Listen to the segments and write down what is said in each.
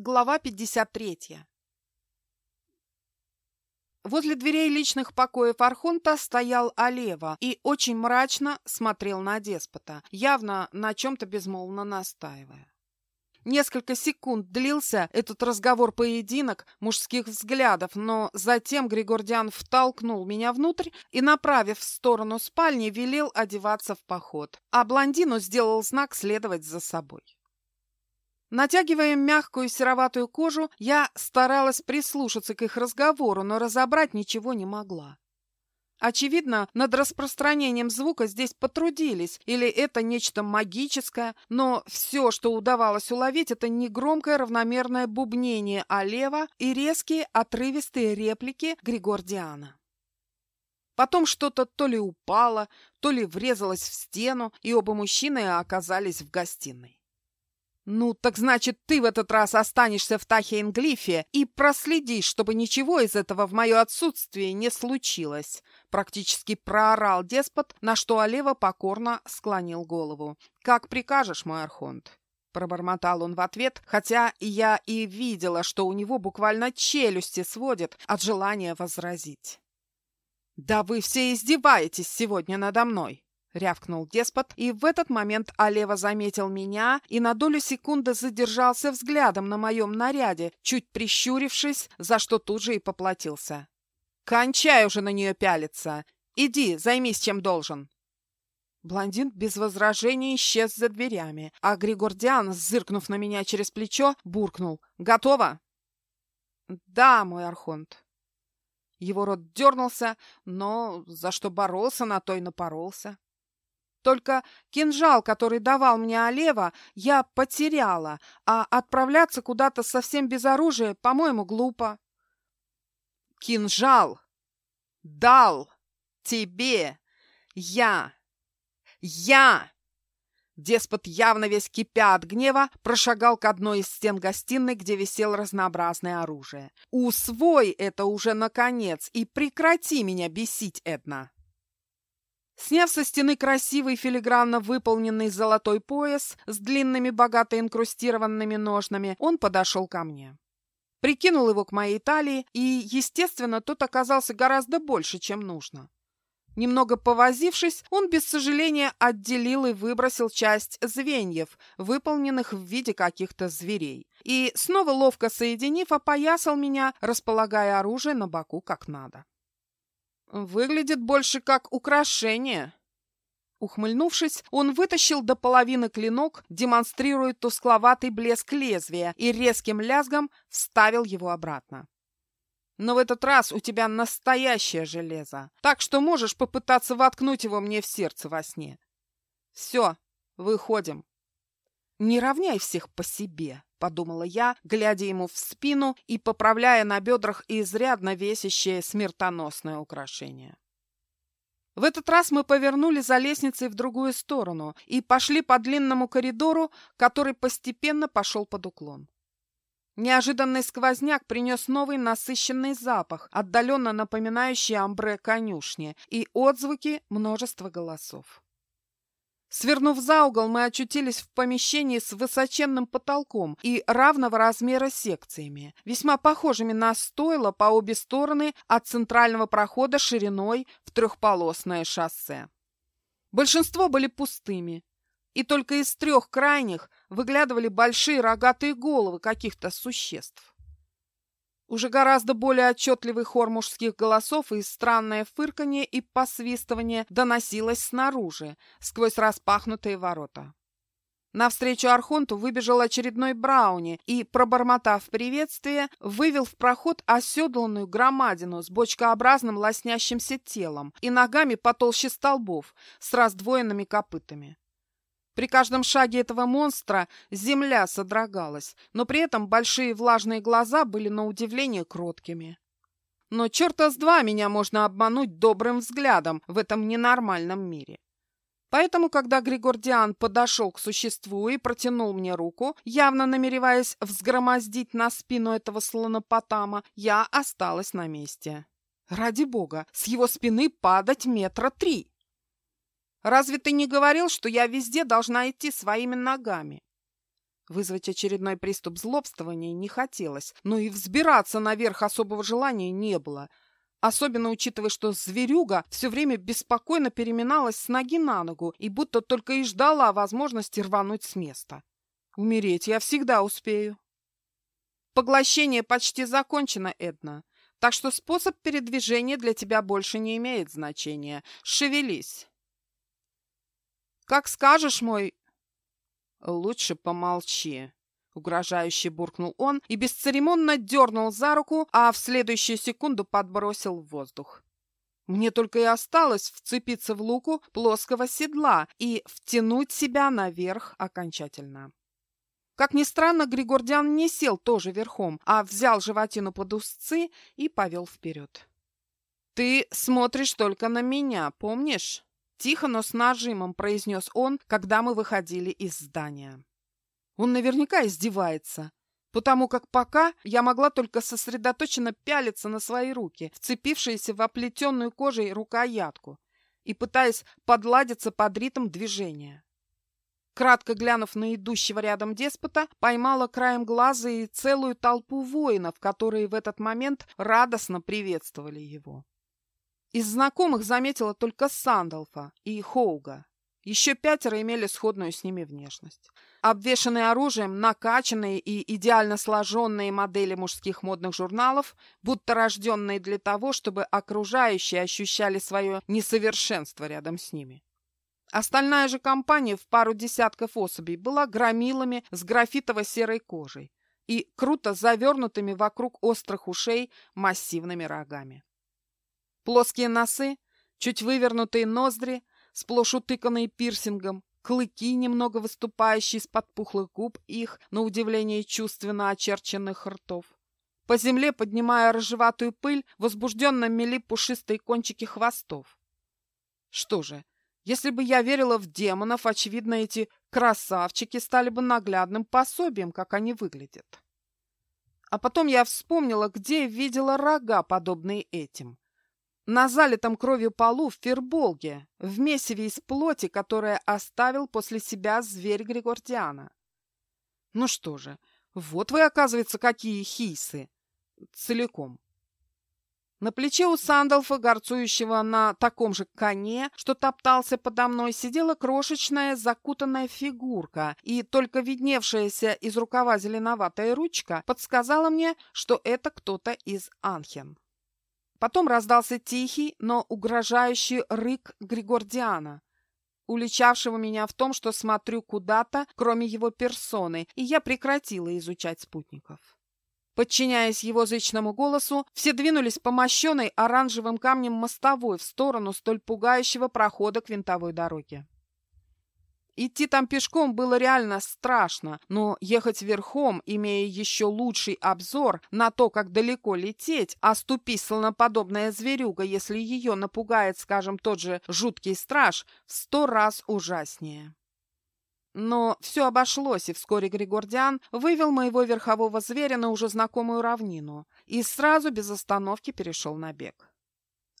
Глава 53. Возле дверей личных покоев Архонта стоял Алева и очень мрачно смотрел на деспота, явно на чем-то безмолвно настаивая. Несколько секунд длился этот разговор-поединок мужских взглядов, но затем Григордиан втолкнул меня внутрь и, направив в сторону спальни, велел одеваться в поход, а блондину сделал знак следовать за собой. Натягивая мягкую сероватую кожу, я старалась прислушаться к их разговору, но разобрать ничего не могла. Очевидно, над распространением звука здесь потрудились, или это нечто магическое, но все, что удавалось уловить, это негромкое равномерное бубнение Алева и резкие отрывистые реплики Григордиана. Потом что-то то ли упало, то ли врезалось в стену, и оба мужчины оказались в гостиной. «Ну, так значит, ты в этот раз останешься в Тахейнглифе и проследишь, чтобы ничего из этого в мое отсутствие не случилось», практически проорал деспот, на что Олева покорно склонил голову. «Как прикажешь, мой архонт». Пробормотал он в ответ, хотя я и видела, что у него буквально челюсти сводит от желания возразить. «Да вы все издеваетесь сегодня надо мной!» — рявкнул деспот, и в этот момент Алева заметил меня и на долю секунды задержался взглядом на моем наряде, чуть прищурившись, за что тут же и поплатился. «Кончай уже на нее пялиться! Иди, займись чем должен!» Блондин без возражений исчез за дверями, а Григордиан, зыркнув на меня через плечо, буркнул. «Готово?» «Да, мой архонт». Его рот дернулся, но за что боролся, на то и напоролся. Только кинжал, который давал мне Олева, я потеряла, а отправляться куда-то совсем без оружия, по-моему, глупо. Кинжал дал тебе я. Я! Деспот, явно весь кипя от гнева, прошагал к одной из стен гостиной, где висело разнообразное оружие. «Усвой это уже, наконец, и прекрати меня бесить, Эдна!» Сняв со стены красивый филигранно выполненный золотой пояс с длинными богато инкрустированными ножнами, он подошел ко мне. Прикинул его к моей талии, и, естественно, тот оказался гораздо больше, чем нужно. Немного повозившись, он без сожаления отделил и выбросил часть звеньев, выполненных в виде каких-то зверей, и, снова ловко соединив, опоясал меня, располагая оружие на боку как надо. Выглядит больше как украшение. Ухмыльнувшись, он вытащил до половины клинок, демонстрируя тускловатый блеск лезвия и резким лязгом вставил его обратно. Но в этот раз у тебя настоящее железо, так что можешь попытаться воткнуть его мне в сердце во сне. Все, выходим. Не равняй всех по себе. — подумала я, глядя ему в спину и поправляя на бедрах изрядно весящее смертоносное украшение. В этот раз мы повернули за лестницей в другую сторону и пошли по длинному коридору, который постепенно пошел под уклон. Неожиданный сквозняк принес новый насыщенный запах, отдаленно напоминающий амбре конюшни, и отзвуки множества голосов. Свернув за угол, мы очутились в помещении с высоченным потолком и равного размера секциями, весьма похожими на стойло по обе стороны от центрального прохода шириной в трехполосное шоссе. Большинство были пустыми, и только из трех крайних выглядывали большие рогатые головы каких-то существ. Уже гораздо более отчетливый хор мужских голосов и странное фырканье и посвистывание доносилось снаружи, сквозь распахнутые ворота. Навстречу Архонту выбежал очередной Брауни и, пробормотав приветствие, вывел в проход оседланную громадину с бочкообразным лоснящимся телом и ногами потолще столбов с раздвоенными копытами. При каждом шаге этого монстра земля содрогалась, но при этом большие влажные глаза были на удивление кроткими. Но черта с два меня можно обмануть добрым взглядом в этом ненормальном мире. Поэтому, когда Григордиан подошел к существу и протянул мне руку, явно намереваясь взгромоздить на спину этого слонопотама, я осталась на месте. Ради бога, с его спины падать метра три. Разве ты не говорил, что я везде должна идти своими ногами? Вызвать очередной приступ злобствования не хотелось, но и взбираться наверх особого желания не было. Особенно учитывая, что зверюга все время беспокойно переминалась с ноги на ногу и будто только и ждала возможности рвануть с места. Умереть я всегда успею. Поглощение почти закончено, Эдна. Так что способ передвижения для тебя больше не имеет значения. Шевелись. Как скажешь, мой «Лучше помолчи», — угрожающе буркнул он и бесцеремонно дернул за руку, а в следующую секунду подбросил в воздух. Мне только и осталось вцепиться в луку плоского седла и втянуть себя наверх окончательно. Как ни странно, Григордян не сел тоже верхом, а взял животину под узцы и повел вперед. «Ты смотришь только на меня, помнишь?» Тихо, но с нажимом произнес он, когда мы выходили из здания. Он наверняка издевается, потому как пока я могла только сосредоточенно пялиться на свои руки, вцепившиеся в оплетенную кожей рукоятку, и пытаясь подладиться под ритм движения. Кратко глянув на идущего рядом деспота, поймала краем глаза и целую толпу воинов, которые в этот момент радостно приветствовали его. Из знакомых заметила только Сандалфа и Хоуга. Еще пятеро имели сходную с ними внешность. Обвешанные оружием, накачанные и идеально сложенные модели мужских модных журналов, будто рожденные для того, чтобы окружающие ощущали свое несовершенство рядом с ними. Остальная же компания в пару десятков особей была громилами с графитово-серой кожей и круто завернутыми вокруг острых ушей массивными рогами. Плоские носы, чуть вывернутые ноздри, сплошь утыканные пирсингом, клыки, немного выступающие из-под пухлых губ их, на удивление чувственно очерченных ртов. По земле, поднимая рыжеватую пыль, возбужденно мели пушистые кончики хвостов. Что же, если бы я верила в демонов, очевидно, эти красавчики стали бы наглядным пособием, как они выглядят. А потом я вспомнила, где видела рога, подобные этим на залитом кровью полу в Ферболге, в месиве из плоти, которое оставил после себя зверь Григордиана. Ну что же, вот вы, оказывается, какие хисы. Целиком. На плече у Сандалфа, горцующего на таком же коне, что топтался подо мной, сидела крошечная закутанная фигурка, и только видневшаяся из рукава зеленоватая ручка подсказала мне, что это кто-то из Анхен. Потом раздался тихий, но угрожающий рык Григордиана, уличавшего меня в том, что смотрю куда-то, кроме его персоны, и я прекратила изучать спутников. Подчиняясь его зычному голосу, все двинулись по мощенной оранжевым камнем мостовой в сторону столь пугающего прохода к винтовой дороге. Идти там пешком было реально страшно, но ехать верхом, имея еще лучший обзор на то, как далеко лететь, а ступи слоноподобная зверюга, если ее напугает, скажем, тот же жуткий страж, в сто раз ужаснее. Но все обошлось, и вскоре Григордиан вывел моего верхового зверя на уже знакомую равнину и сразу без остановки перешел на бег.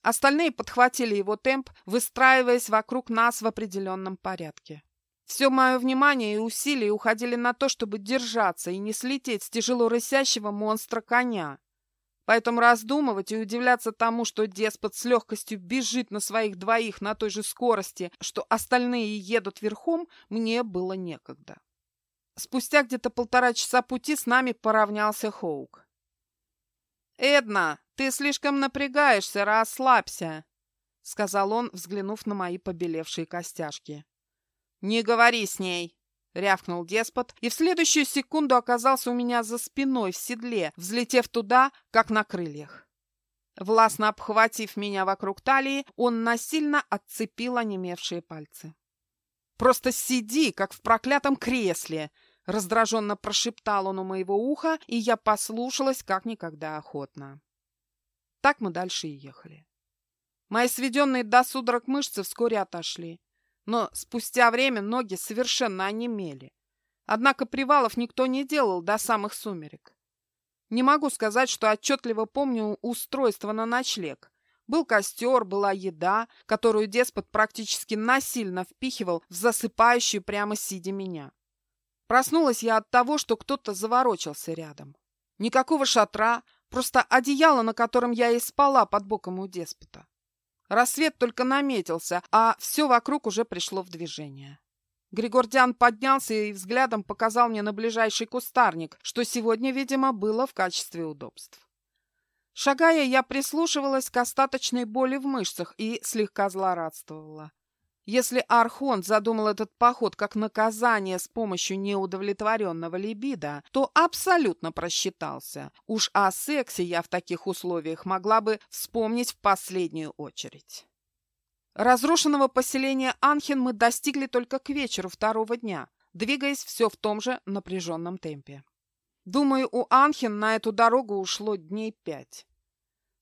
Остальные подхватили его темп, выстраиваясь вокруг нас в определенном порядке. Все мое внимание и усилия уходили на то, чтобы держаться и не слететь с тяжело рысящего монстра коня. Поэтому раздумывать и удивляться тому, что деспот с легкостью бежит на своих двоих на той же скорости, что остальные едут верхом, мне было некогда. Спустя где-то полтора часа пути с нами поравнялся Хоук. «Эдна, ты слишком напрягаешься, расслабься», — сказал он, взглянув на мои побелевшие костяшки. «Не говори с ней!» — рявкнул деспот, и в следующую секунду оказался у меня за спиной в седле, взлетев туда, как на крыльях. Властно обхватив меня вокруг талии, он насильно отцепил онемевшие пальцы. «Просто сиди, как в проклятом кресле!» — раздраженно прошептал он у моего уха, и я послушалась как никогда охотно. Так мы дальше и ехали. Мои сведенные до судорог мышцы вскоре отошли но спустя время ноги совершенно онемели. Однако привалов никто не делал до самых сумерек. Не могу сказать, что отчетливо помню устройство на ночлег. Был костер, была еда, которую деспот практически насильно впихивал в засыпающую прямо сидя меня. Проснулась я от того, что кто-то заворочился рядом. Никакого шатра, просто одеяло, на котором я и спала под боком у деспота. Рассвет только наметился, а все вокруг уже пришло в движение. Григордян поднялся и взглядом показал мне на ближайший кустарник, что сегодня, видимо, было в качестве удобств. Шагая, я прислушивалась к остаточной боли в мышцах и слегка злорадствовала. Если Архон задумал этот поход как наказание с помощью неудовлетворенного либидо, то абсолютно просчитался. Уж о сексе я в таких условиях могла бы вспомнить в последнюю очередь. Разрушенного поселения Анхен мы достигли только к вечеру второго дня, двигаясь все в том же напряженном темпе. Думаю, у Анхен на эту дорогу ушло дней пять.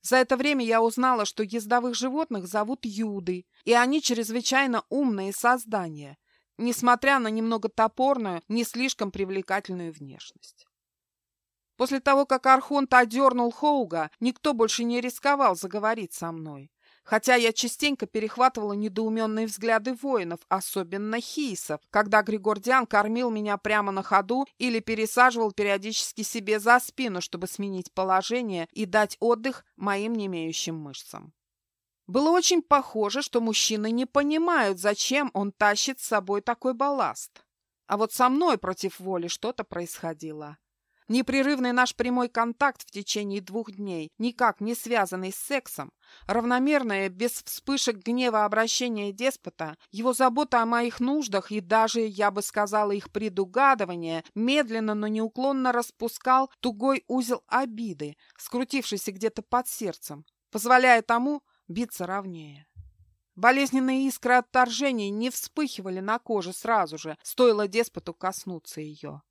За это время я узнала, что ездовых животных зовут Юды, и они чрезвычайно умные создания, несмотря на немного топорную, не слишком привлекательную внешность. После того, как Архонт одернул Хоуга, никто больше не рисковал заговорить со мной хотя я частенько перехватывала недоуменные взгляды воинов, особенно хийсов, когда Григордиан кормил меня прямо на ходу или пересаживал периодически себе за спину, чтобы сменить положение и дать отдых моим немеющим мышцам. Было очень похоже, что мужчины не понимают, зачем он тащит с собой такой балласт. А вот со мной против воли что-то происходило. Непрерывный наш прямой контакт в течение двух дней, никак не связанный с сексом, равномерное, без вспышек гнева обращение деспота, его забота о моих нуждах и даже, я бы сказала, их предугадывание, медленно, но неуклонно распускал тугой узел обиды, скрутившийся где-то под сердцем, позволяя тому биться ровнее. Болезненные искры отторжения не вспыхивали на коже сразу же, стоило деспоту коснуться ее.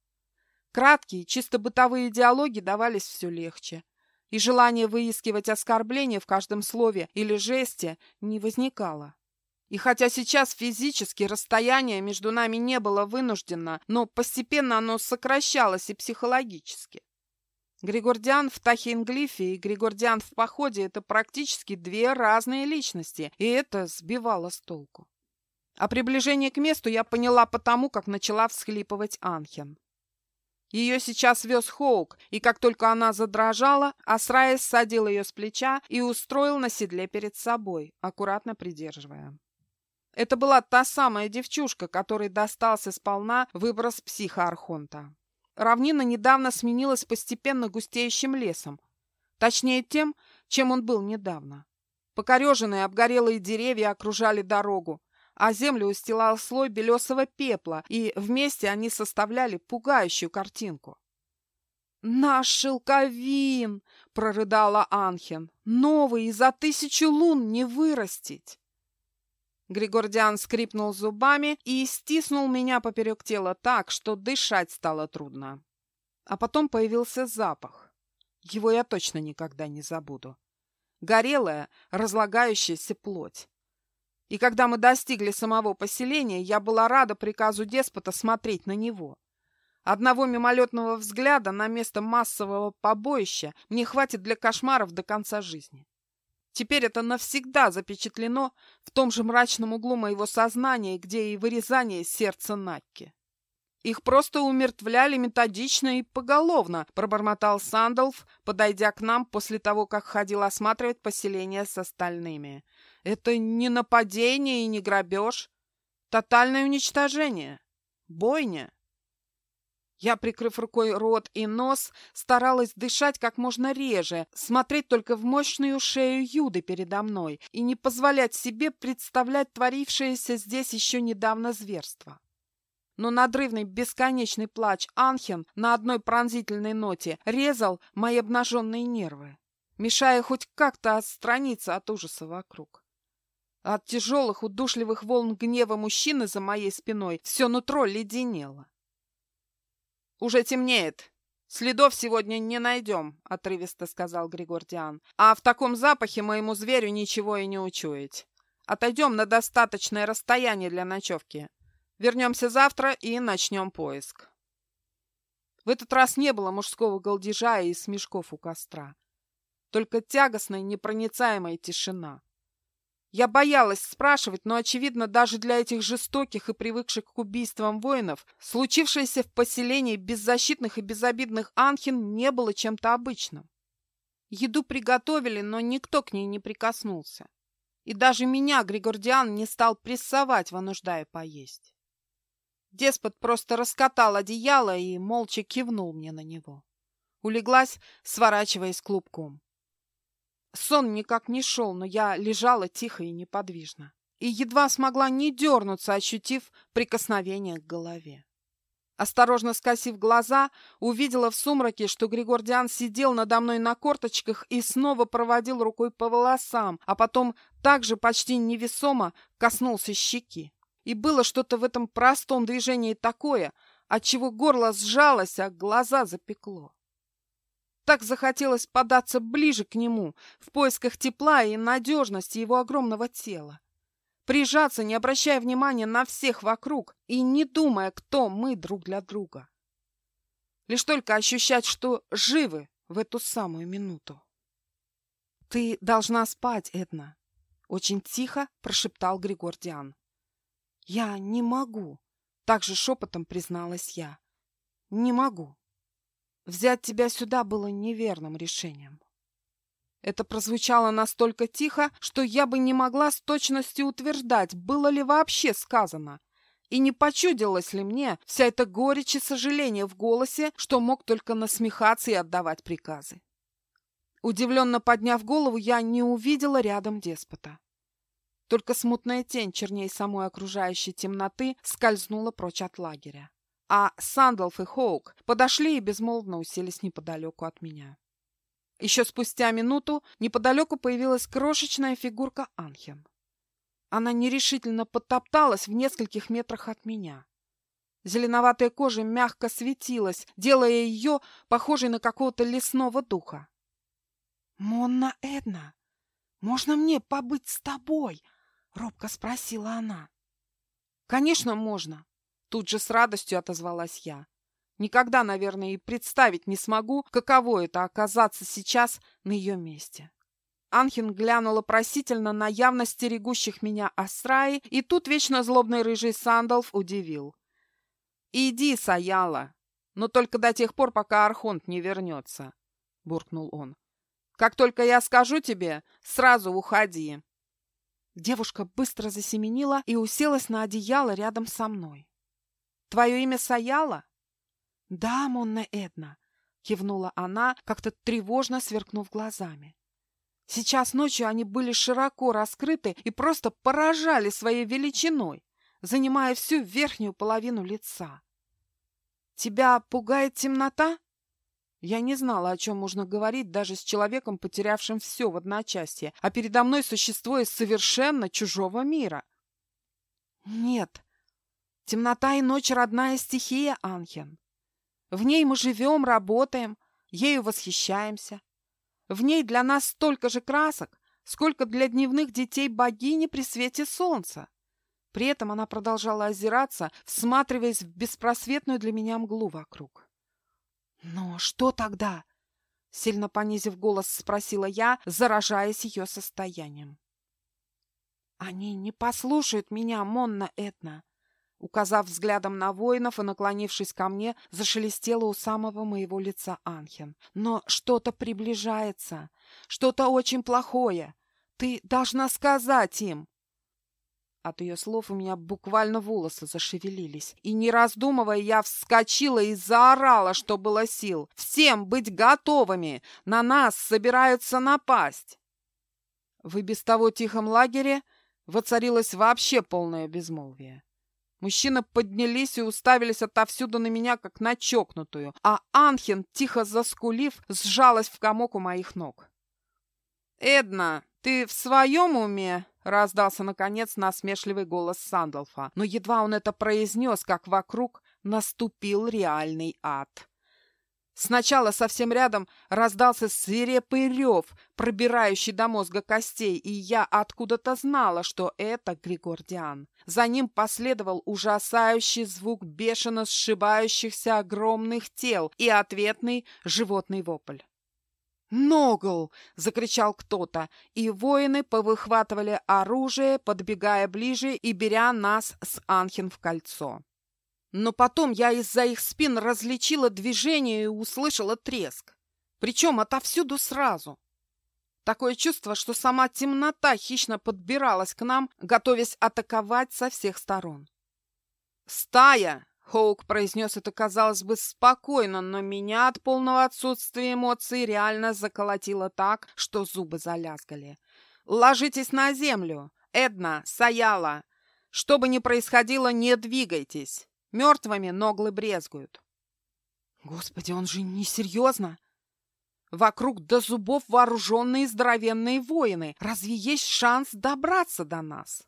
Краткие, чисто бытовые диалоги давались все легче, и желание выискивать оскорбления в каждом слове или жесте не возникало. И хотя сейчас физически расстояние между нами не было вынуждено, но постепенно оно сокращалось и психологически. Григордиан в Тахинглифе и Григордиан в походе – это практически две разные личности, и это сбивало с толку. А приближение к месту я поняла потому, как начала всхлипывать Анхен. Ее сейчас вез Хоук, и как только она задрожала, Асраис садил ее с плеча и устроил на седле перед собой, аккуратно придерживая. Это была та самая девчушка, которой достался сполна выброс психоархонта. Равнина недавно сменилась постепенно густеющим лесом. Точнее тем, чем он был недавно. Покореженные обгорелые деревья окружали дорогу, а землю устилал слой белесого пепла, и вместе они составляли пугающую картинку. «Наш шелковин!» — прорыдала Анхен. «Новый и за тысячу лун не вырастить!» Григордиан скрипнул зубами и стиснул меня поперек тела так, что дышать стало трудно. А потом появился запах. Его я точно никогда не забуду. Горелая, разлагающаяся плоть. И когда мы достигли самого поселения, я была рада приказу деспота смотреть на него. Одного мимолетного взгляда на место массового побоища мне хватит для кошмаров до конца жизни. Теперь это навсегда запечатлено в том же мрачном углу моего сознания, где и вырезание сердца Накки. Их просто умертвляли методично и поголовно, пробормотал Сандалф, подойдя к нам после того, как ходил осматривать поселение с остальными. Это не нападение и не грабеж. Тотальное уничтожение. Бойня. Я, прикрыв рукой рот и нос, старалась дышать как можно реже, смотреть только в мощную шею Юды передо мной и не позволять себе представлять творившееся здесь еще недавно зверство. Но надрывный бесконечный плач Анхен на одной пронзительной ноте резал мои обнаженные нервы, мешая хоть как-то отстраниться от ужаса вокруг. От тяжелых, удушливых волн гнева мужчины за моей спиной все нутро леденело. «Уже темнеет. Следов сегодня не найдем», — отрывисто сказал Григордиан. «А в таком запахе моему зверю ничего и не учуять. Отойдем на достаточное расстояние для ночевки. Вернемся завтра и начнем поиск». В этот раз не было мужского голдежа и смешков у костра. Только тягостная, непроницаемая тишина. Я боялась спрашивать, но, очевидно, даже для этих жестоких и привыкших к убийствам воинов, случившееся в поселении беззащитных и безобидных анхин не было чем-то обычным. Еду приготовили, но никто к ней не прикоснулся. И даже меня Григордиан не стал прессовать, вынуждая поесть. Деспот просто раскатал одеяло и молча кивнул мне на него. Улеглась, сворачиваясь клубком. Сон никак не шел, но я лежала тихо и неподвижно. И едва смогла не дернуться, ощутив прикосновение к голове. Осторожно скосив глаза, увидела в сумраке, что Григордиан сидел надо мной на корточках и снова проводил рукой по волосам, а потом также почти невесомо коснулся щеки. И было что-то в этом простом движении такое, отчего горло сжалось, а глаза запекло. Так захотелось податься ближе к нему, в поисках тепла и надежности его огромного тела. Прижаться, не обращая внимания на всех вокруг и не думая, кто мы друг для друга. Лишь только ощущать, что живы в эту самую минуту. «Ты должна спать, Эдна», — очень тихо прошептал Григордиан. «Я не могу», — также шепотом призналась я. «Не могу». Взять тебя сюда было неверным решением. Это прозвучало настолько тихо, что я бы не могла с точностью утверждать, было ли вообще сказано. И не почудилась ли мне вся эта горечь и сожаление в голосе, что мог только насмехаться и отдавать приказы. Удивленно подняв голову, я не увидела рядом деспота. Только смутная тень черней самой окружающей темноты скользнула прочь от лагеря а Сандалф и Хоук подошли и безмолвно уселись неподалеку от меня. Еще спустя минуту неподалеку появилась крошечная фигурка Анхен. Она нерешительно подтопталась в нескольких метрах от меня. Зеленоватая кожа мягко светилась, делая ее похожей на какого-то лесного духа. «Монна Эдна, можно мне побыть с тобой?» — робко спросила она. «Конечно, можно», Тут же с радостью отозвалась я. Никогда, наверное, и представить не смогу, каково это оказаться сейчас на ее месте. Анхин глянула просительно на явно стерегущих меня Асраи, и тут вечно злобный рыжий Сандалф удивил. «Иди, Саяла, но только до тех пор, пока Архонт не вернется», — буркнул он. «Как только я скажу тебе, сразу уходи». Девушка быстро засеменила и уселась на одеяло рядом со мной. Твое имя Саяла?» «Да, Монна Эдна», — кивнула она, как-то тревожно сверкнув глазами. Сейчас ночью они были широко раскрыты и просто поражали своей величиной, занимая всю верхнюю половину лица. «Тебя пугает темнота?» Я не знала, о чем можно говорить даже с человеком, потерявшим все в одночасье, а передо мной существо из совершенно чужого мира. «Нет», Темнота и ночь — родная стихия, Анхен. В ней мы живем, работаем, ею восхищаемся. В ней для нас столько же красок, сколько для дневных детей богини при свете солнца. При этом она продолжала озираться, всматриваясь в беспросветную для меня мглу вокруг. «Но что тогда?» — сильно понизив голос, спросила я, заражаясь ее состоянием. «Они не послушают меня, Монна Этна. Указав взглядом на воинов и наклонившись ко мне, зашелестело у самого моего лица Анхен. «Но что-то приближается, что-то очень плохое. Ты должна сказать им!» От ее слов у меня буквально волосы зашевелились. И, не раздумывая, я вскочила и заорала, что было сил. «Всем быть готовыми! На нас собираются напасть!» В и без того тихом лагере воцарилось вообще полное безмолвие. Мужчины поднялись и уставились отовсюду на меня, как на чокнутую, а Анхен, тихо заскулив, сжалась в комок у моих ног. «Эдна, ты в своем уме?» — раздался, наконец, насмешливый голос Сандалфа. Но едва он это произнес, как вокруг наступил реальный ад. Сначала совсем рядом раздался свирепый рев, пробирающий до мозга костей, и я откуда-то знала, что это Григордиан. За ним последовал ужасающий звук бешено сшибающихся огромных тел и ответный животный вопль. «Ногл!» — закричал кто-то, и воины повыхватывали оружие, подбегая ближе и беря нас с Анхин в кольцо. Но потом я из-за их спин различила движение и услышала треск. Причем отовсюду сразу. Такое чувство, что сама темнота хищно подбиралась к нам, готовясь атаковать со всех сторон. «Стая!» Хоук произнес это, казалось бы, спокойно, но меня от полного отсутствия эмоций реально заколотило так, что зубы залязгали. «Ложитесь на землю! Эдна, Саяла! Что бы ни происходило, не двигайтесь! Мертвыми ноглы брезгуют!» «Господи, он же несерьезно!» Вокруг до зубов вооруженные здоровенные воины. Разве есть шанс добраться до нас?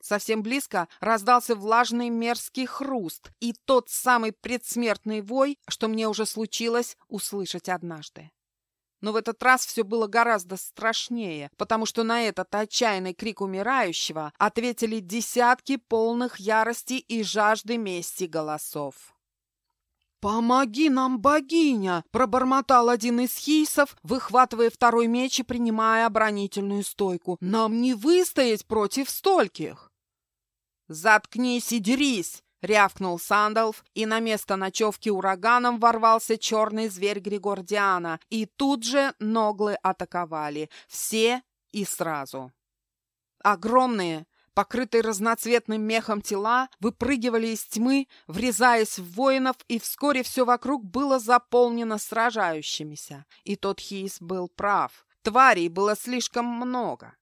Совсем близко раздался влажный мерзкий хруст и тот самый предсмертный вой, что мне уже случилось услышать однажды. Но в этот раз все было гораздо страшнее, потому что на этот отчаянный крик умирающего ответили десятки полных ярости и жажды мести голосов. «Помоги нам, богиня!» — пробормотал один из хейсов, выхватывая второй меч и принимая оборонительную стойку. «Нам не выстоять против стольких!» «Заткнись и дерись!» — рявкнул Сандалф, и на место ночевки ураганом ворвался черный зверь Григордиана, и тут же ноглы атаковали. Все и сразу. Огромные, покрытые разноцветным мехом тела, выпрыгивали из тьмы, врезаясь в воинов, и вскоре все вокруг было заполнено сражающимися. И тот Хис был прав. Тварей было слишком много.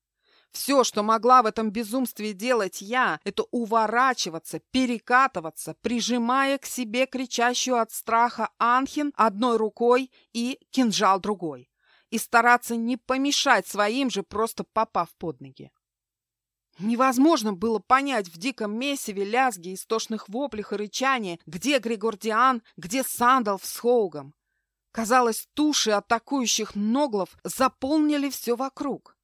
Все, что могла в этом безумстве делать я, это уворачиваться, перекатываться, прижимая к себе кричащую от страха Анхин одной рукой и кинжал другой, и стараться не помешать своим же, просто попав под ноги. Невозможно было понять в диком месиве лязги, истошных воплях и рычания, где Григордиан, где Сандалф с Хоугом. Казалось, туши атакующих ноглов заполнили все вокруг.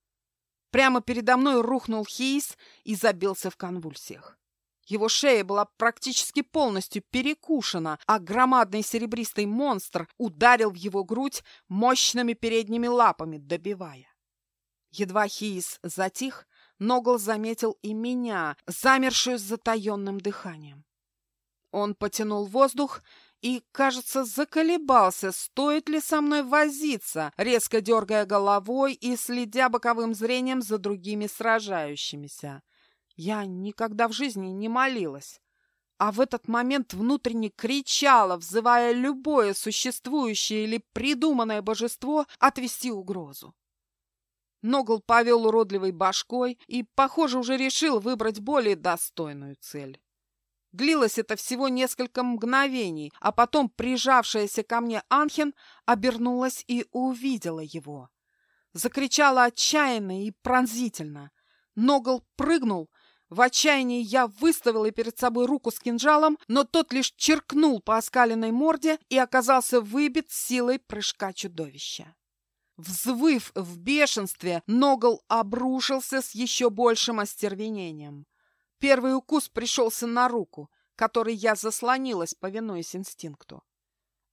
Прямо передо мной рухнул Хейс и забился в конвульсиях. Его шея была практически полностью перекушена, а громадный серебристый монстр ударил в его грудь мощными передними лапами, добивая. Едва Хейс затих, Ногл заметил и меня, замершую с затаенным дыханием. Он потянул воздух и, кажется, заколебался, стоит ли со мной возиться, резко дергая головой и следя боковым зрением за другими сражающимися. Я никогда в жизни не молилась, а в этот момент внутренне кричала, взывая любое существующее или придуманное божество отвести угрозу. Ногл повел уродливой башкой и, похоже, уже решил выбрать более достойную цель. Длилось это всего несколько мгновений, а потом прижавшаяся ко мне Анхен обернулась и увидела его. Закричала отчаянно и пронзительно. Ногл прыгнул. В отчаянии я выставила перед собой руку с кинжалом, но тот лишь черкнул по оскаленной морде и оказался выбит силой прыжка чудовища. Взвыв в бешенстве, Ногл обрушился с еще большим остервенением. Первый укус пришелся на руку, которой я заслонилась, повинуясь инстинкту.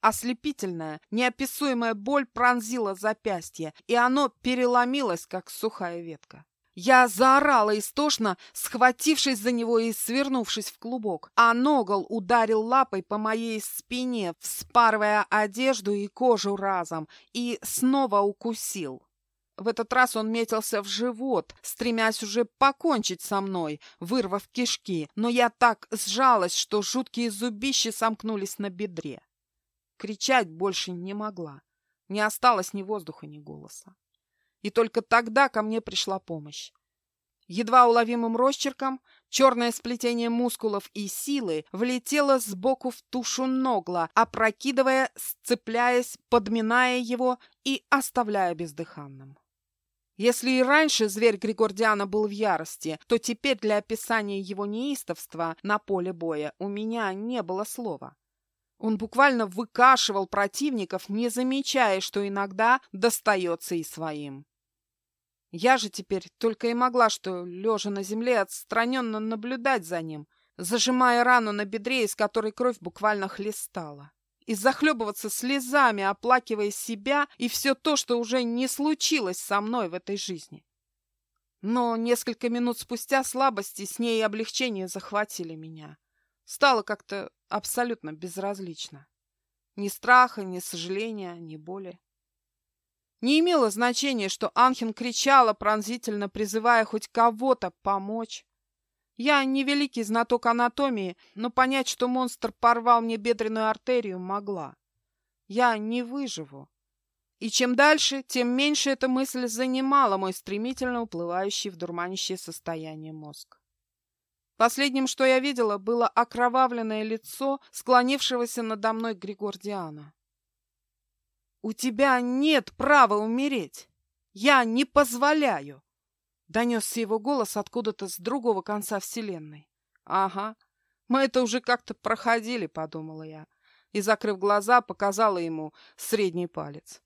Ослепительная, неописуемая боль пронзила запястье, и оно переломилось, как сухая ветка. Я заорала истошно, схватившись за него и свернувшись в клубок, а Ногл ударил лапой по моей спине, вспарывая одежду и кожу разом, и снова укусил. В этот раз он метился в живот, стремясь уже покончить со мной, вырвав кишки, но я так сжалась, что жуткие зубища сомкнулись на бедре. Кричать больше не могла. Не осталось ни воздуха, ни голоса. И только тогда ко мне пришла помощь. Едва уловимым росчерком черное сплетение мускулов и силы влетело сбоку в тушу ногла, опрокидывая, сцепляясь, подминая его и оставляя бездыханным. Если и раньше зверь Григордиана был в ярости, то теперь для описания его неистовства на поле боя у меня не было слова. Он буквально выкашивал противников, не замечая, что иногда достается и своим. Я же теперь только и могла, что, лежа на земле, отстраненно наблюдать за ним, зажимая рану на бедре, из которой кровь буквально хлестала. И захлебываться слезами, оплакивая себя и все то, что уже не случилось со мной в этой жизни. Но несколько минут спустя слабости с ней и облегчение захватили меня. Стало как-то абсолютно безразлично. Ни страха, ни сожаления, ни боли. Не имело значения, что Анхин кричала, пронзительно призывая хоть кого-то помочь. Я не великий знаток анатомии, но понять, что монстр порвал мне бедренную артерию, могла. Я не выживу. И чем дальше, тем меньше эта мысль занимала мой стремительно уплывающий в дурманящее состояние мозг. Последним, что я видела, было окровавленное лицо склонившегося надо мной Григордиана. «У тебя нет права умереть! Я не позволяю!» Донесся его голос откуда-то с другого конца вселенной. «Ага, мы это уже как-то проходили», — подумала я, и, закрыв глаза, показала ему средний палец.